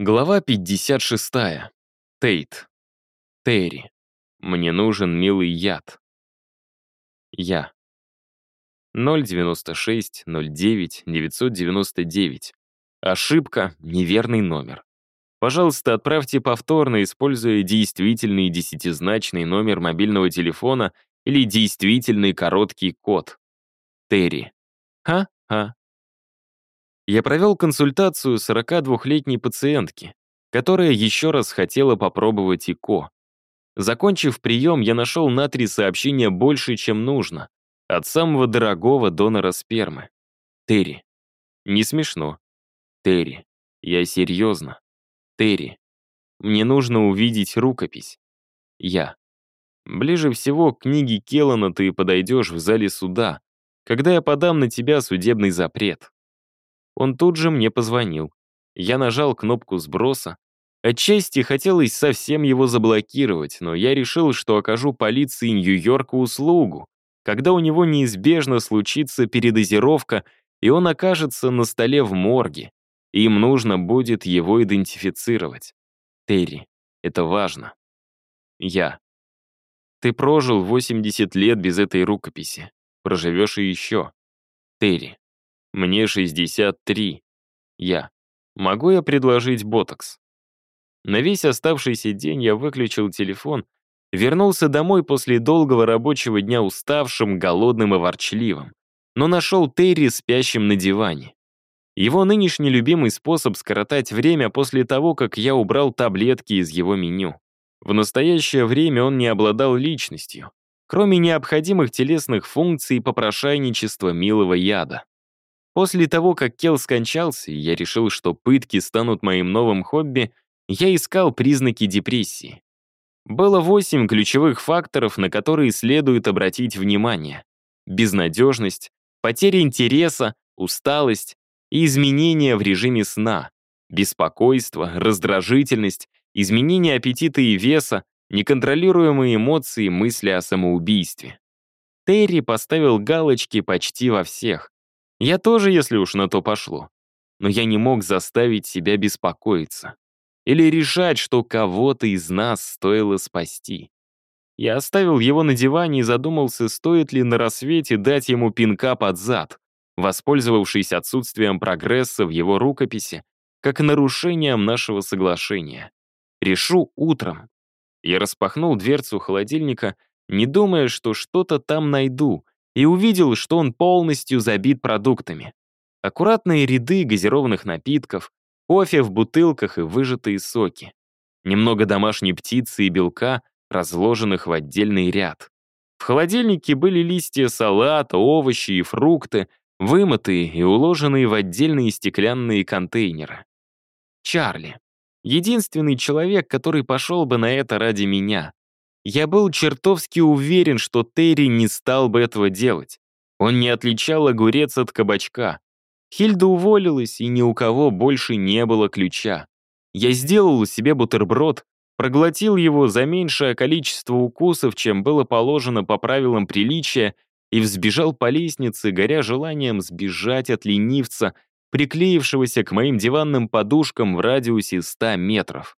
Глава 56. Тейт. Терри. Мне нужен милый яд. Я. 096 09 999. Ошибка, неверный номер. Пожалуйста, отправьте повторно, используя действительный десятизначный номер мобильного телефона или действительный короткий код. Терри. Ха-ха. Я провел консультацию 42-летней пациентки, которая еще раз хотела попробовать ИКО. Закончив прием, я нашел на три сообщения больше, чем нужно. От самого дорогого донора спермы. Терри. Не смешно. Терри. Я серьезно. Терри. Мне нужно увидеть рукопись. Я. Ближе всего к книге Келлана ты подойдешь в зале суда, когда я подам на тебя судебный запрет. Он тут же мне позвонил. Я нажал кнопку сброса. Отчасти хотелось совсем его заблокировать, но я решил, что окажу полиции Нью-Йорка услугу, когда у него неизбежно случится передозировка, и он окажется на столе в морге. Им нужно будет его идентифицировать. Терри, это важно. Я. Ты прожил 80 лет без этой рукописи. Проживешь и еще. Терри. Мне 63. Я. Могу я предложить ботокс? На весь оставшийся день я выключил телефон, вернулся домой после долгого рабочего дня уставшим, голодным и ворчливым, но нашел Терри спящим на диване. Его нынешний любимый способ скоротать время после того, как я убрал таблетки из его меню. В настоящее время он не обладал личностью, кроме необходимых телесных функций попрошайничества милого яда. После того, как Кел скончался, и я решил, что пытки станут моим новым хобби, я искал признаки депрессии. Было восемь ключевых факторов, на которые следует обратить внимание. Безнадежность, потеря интереса, усталость и изменения в режиме сна, беспокойство, раздражительность, изменение аппетита и веса, неконтролируемые эмоции мысли о самоубийстве. Терри поставил галочки почти во всех, я тоже, если уж на то пошло. Но я не мог заставить себя беспокоиться. Или решать, что кого-то из нас стоило спасти. Я оставил его на диване и задумался, стоит ли на рассвете дать ему пинка под зад, воспользовавшись отсутствием прогресса в его рукописи, как нарушением нашего соглашения. Решу утром. Я распахнул дверцу холодильника, не думая, что что-то там найду, и увидел, что он полностью забит продуктами. Аккуратные ряды газированных напитков, кофе в бутылках и выжатые соки. Немного домашней птицы и белка, разложенных в отдельный ряд. В холодильнике были листья салата, овощи и фрукты, вымытые и уложенные в отдельные стеклянные контейнеры. Чарли. Единственный человек, который пошел бы на это ради меня. Я был чертовски уверен, что Терри не стал бы этого делать. Он не отличал огурец от кабачка. Хильда уволилась, и ни у кого больше не было ключа. Я сделал себе бутерброд, проглотил его за меньшее количество укусов, чем было положено по правилам приличия, и взбежал по лестнице, горя желанием сбежать от ленивца, приклеившегося к моим диванным подушкам в радиусе 100 метров.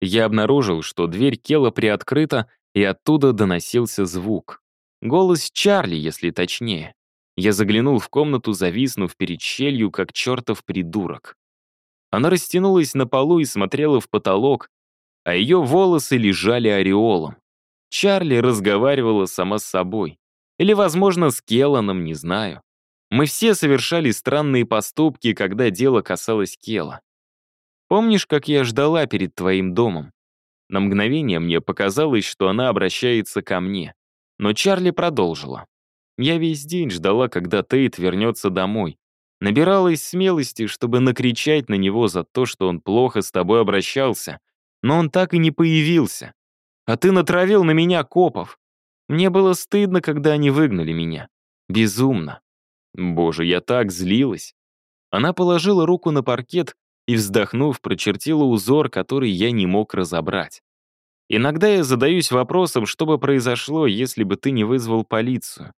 Я обнаружил, что дверь Кела приоткрыта, и оттуда доносился звук. Голос Чарли, если точнее. Я заглянул в комнату, зависнув перед щелью, как чертов придурок. Она растянулась на полу и смотрела в потолок, а ее волосы лежали ореолом. Чарли разговаривала сама с собой. Или, возможно, с Келланом, не знаю. Мы все совершали странные поступки, когда дело касалось Кела. Помнишь, как я ждала перед твоим домом? На мгновение мне показалось, что она обращается ко мне. Но Чарли продолжила. Я весь день ждала, когда Тейт вернется домой. Набиралась смелости, чтобы накричать на него за то, что он плохо с тобой обращался. Но он так и не появился. А ты натравил на меня копов. Мне было стыдно, когда они выгнали меня. Безумно. Боже, я так злилась. Она положила руку на паркет и, вздохнув, прочертила узор, который я не мог разобрать. Иногда я задаюсь вопросом, что бы произошло, если бы ты не вызвал полицию.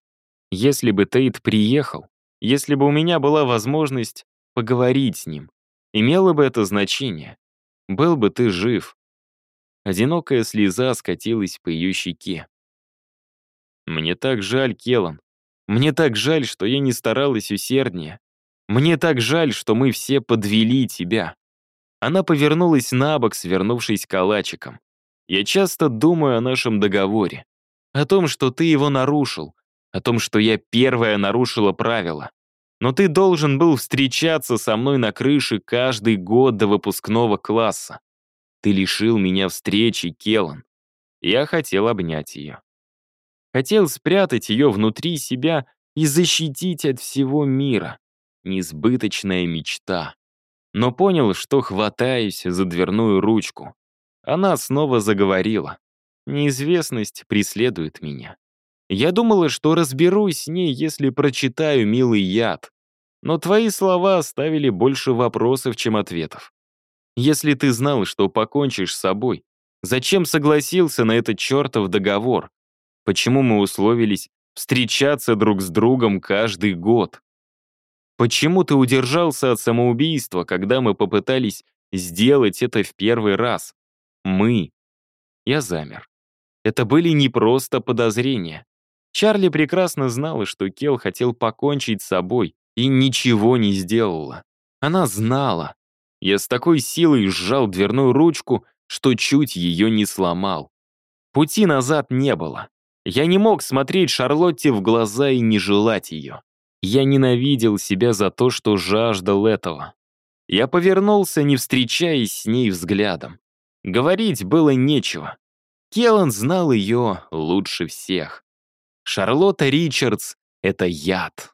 Если бы Тейт приехал, если бы у меня была возможность поговорить с ним, имело бы это значение. был бы ты жив». Одинокая слеза скатилась по ее щеке. «Мне так жаль, Келан. Мне так жаль, что я не старалась усерднее. Мне так жаль, что мы все подвели тебя». Она повернулась на бок, свернувшись калачиком. «Я часто думаю о нашем договоре. О том, что ты его нарушил. О том, что я первая нарушила правила. Но ты должен был встречаться со мной на крыше каждый год до выпускного класса. Ты лишил меня встречи, Келан. Я хотел обнять ее. Хотел спрятать ее внутри себя и защитить от всего мира. Несбыточная мечта. Но понял, что хватаюсь за дверную ручку. Она снова заговорила. Неизвестность преследует меня. Я думала, что разберусь с ней, если прочитаю «Милый яд». Но твои слова оставили больше вопросов, чем ответов. Если ты знал, что покончишь с собой, зачем согласился на этот чертов договор? Почему мы условились встречаться друг с другом каждый год? Почему ты удержался от самоубийства, когда мы попытались сделать это в первый раз? Мы. Я замер. Это были не просто подозрения. Чарли прекрасно знала, что Кел хотел покончить с собой и ничего не сделала. Она знала, я с такой силой сжал дверную ручку, что чуть ее не сломал. Пути назад не было. Я не мог смотреть Шарлотте в глаза и не желать ее. Я ненавидел себя за то, что жаждал этого. Я повернулся, не встречаясь с ней взглядом. Говорить было нечего. Келлан знал ее лучше всех. Шарлотта Ричардс — это яд.